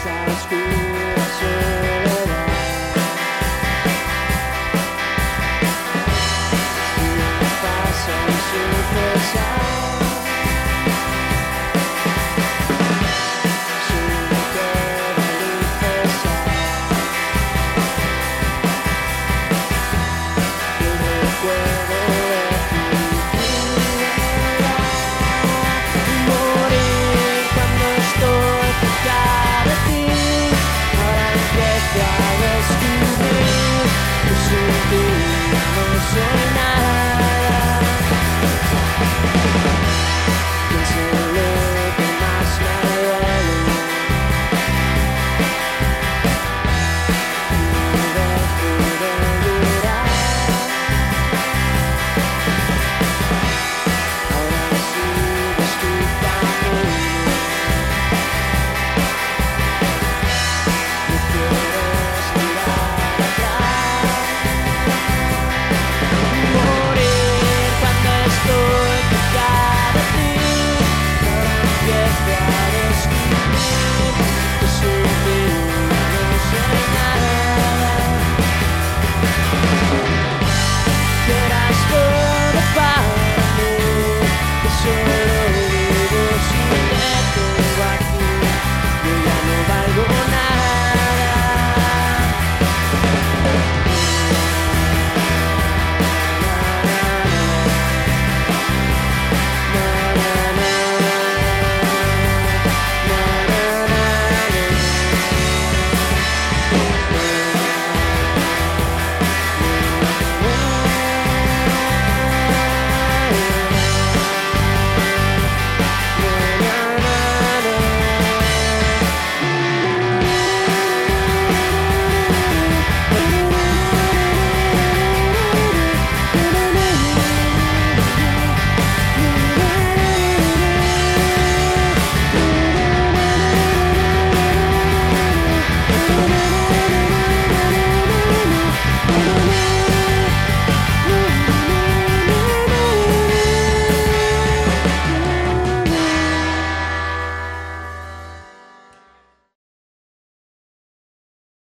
stars scream. ocean.